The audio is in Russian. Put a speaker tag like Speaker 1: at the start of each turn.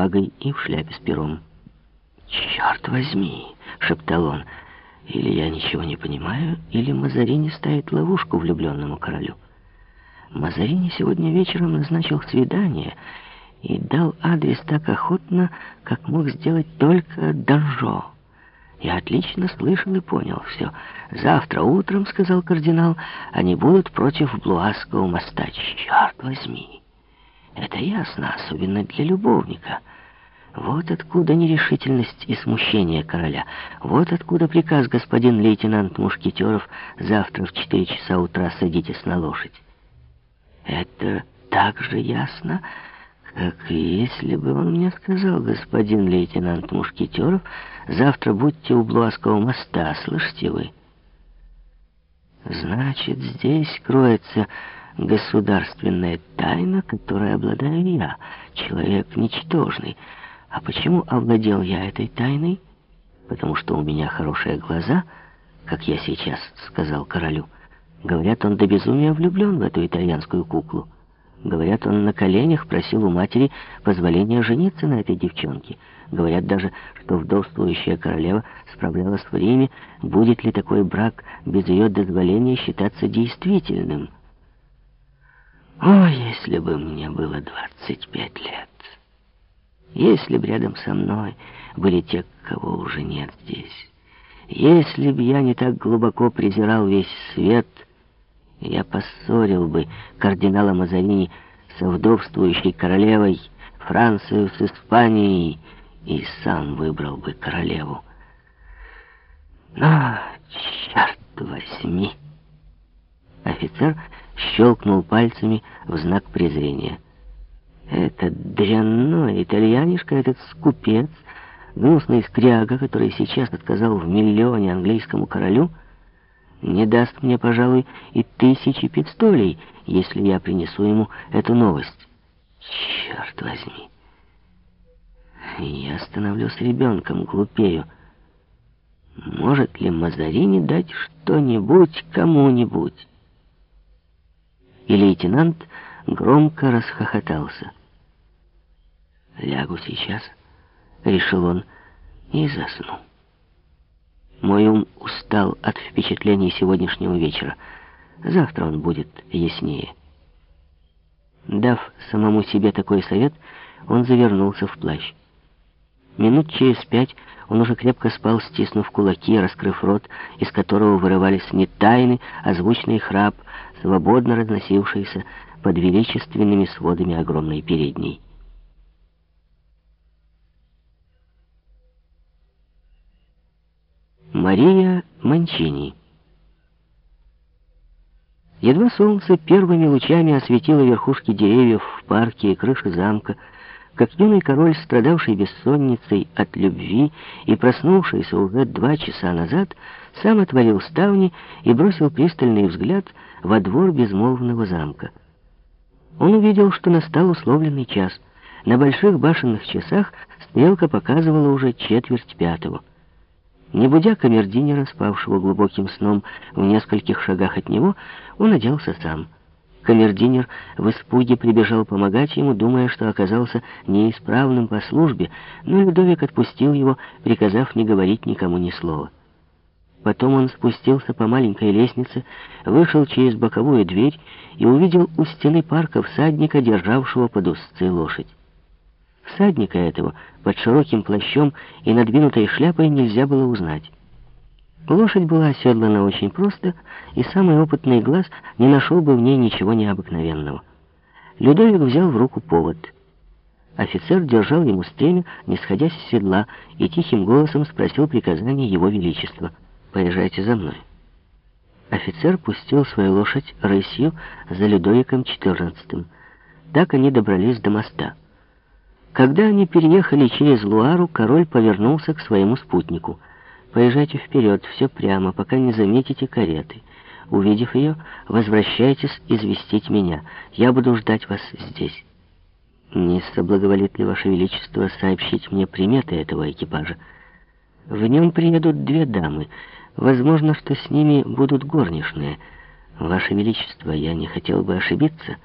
Speaker 1: шпагой и в шляпе с пером. «Черт возьми!» — шептал он. «Или я ничего не понимаю, или Мазарини ставит ловушку влюбленному королю». Мазарини сегодня вечером назначил свидание и дал адрес так охотно, как мог сделать только Данжо. Я отлично слышал и понял все. Завтра утром, — сказал кардинал, — они будут против Блуасского моста. Черт возьми! Ясно, особенно для любовника. Вот откуда нерешительность и смущение короля. Вот откуда приказ господин лейтенант Мушкетеров завтра в четыре часа утра садитесь на лошадь. Это так же ясно, как если бы он мне сказал, господин лейтенант Мушкетеров, завтра будьте у Блуаского моста, слышите вы? Значит, здесь кроется государственная тайна, которой обладаю я, человек ничтожный. А почему овладел я этой тайной? Потому что у меня хорошие глаза, как я сейчас сказал королю. Говорят, он до безумия влюблен в эту итальянскую куклу. Говорят, он на коленях просил у матери позволения жениться на этой девчонке. Говорят даже, что вдовствующая королева справлялась в Риме, будет ли такой брак без ее дозволения считаться действительным. О, если бы мне было 25 лет! Если бы рядом со мной были те, кого уже нет здесь. Если бы я не так глубоко презирал весь свет — я поссорил бы кардинала Мазарини со вдовствующей королевой, Францию с Испанией, и сам выбрал бы королеву. Но, черт возьми! Офицер щелкнул пальцами в знак презрения. Этот дрянной итальянишка, этот скупец, гнусный скряга, который сейчас отказал в миллионе английскому королю, не даст мне, пожалуй, и тысячи пистолей, если я принесу ему эту новость. Черт возьми! Я становлюсь ребенком, глупею. Может ли Мазарини дать что-нибудь кому-нибудь? И лейтенант громко расхохотался. «Лягу сейчас», — решил он, — и засну. Мой ум устал от впечатлений сегодняшнего вечера. Завтра он будет яснее. Дав самому себе такой совет, он завернулся в плащ. Минут через пять он уже крепко спал, стиснув кулаки, раскрыв рот, из которого вырывались не тайны, а звучный храп, свободно разносившийся под величественными сводами огромной передней. Мария Манчини. Едва солнце первыми лучами осветило верхушки деревьев в парке и крыши замка, как юный король, страдавший бессонницей от любви и проснувшийся уже два часа назад, сам отворил ставни и бросил пристальный взгляд во двор безмолвного замка. Он увидел, что настал условленный час. На больших башенных часах стрелка показывала уже четверть пятого. Не будя камердинера, спавшего глубоким сном в нескольких шагах от него, он оделся сам. Камердинер в испуге прибежал помогать ему, думая, что оказался неисправным по службе, но Людовик отпустил его, приказав не говорить никому ни слова. Потом он спустился по маленькой лестнице, вышел через боковую дверь и увидел у стены парка всадника, державшего под узцы лошадь. Всадника этого под широким плащом и надвинутой шляпой нельзя было узнать. Лошадь была оседлана очень просто, и самый опытный глаз не нашел бы в ней ничего необыкновенного. Людовик взял в руку повод. Офицер держал ему стремя, не сходя с седла, и тихим голосом спросил приказания его величества. «Поезжайте за мной». Офицер пустил свою лошадь рысью за Людовиком XIV. Так они добрались до моста. Когда они переехали через Луару, король повернулся к своему спутнику. «Поезжайте вперед, все прямо, пока не заметите кареты. Увидев ее, возвращайтесь известить меня. Я буду ждать вас здесь». «Не соблаговолит ли Ваше Величество сообщить мне приметы этого экипажа? В нем приедут две дамы. Возможно, что с ними будут горничные. Ваше Величество, я не хотел бы ошибиться».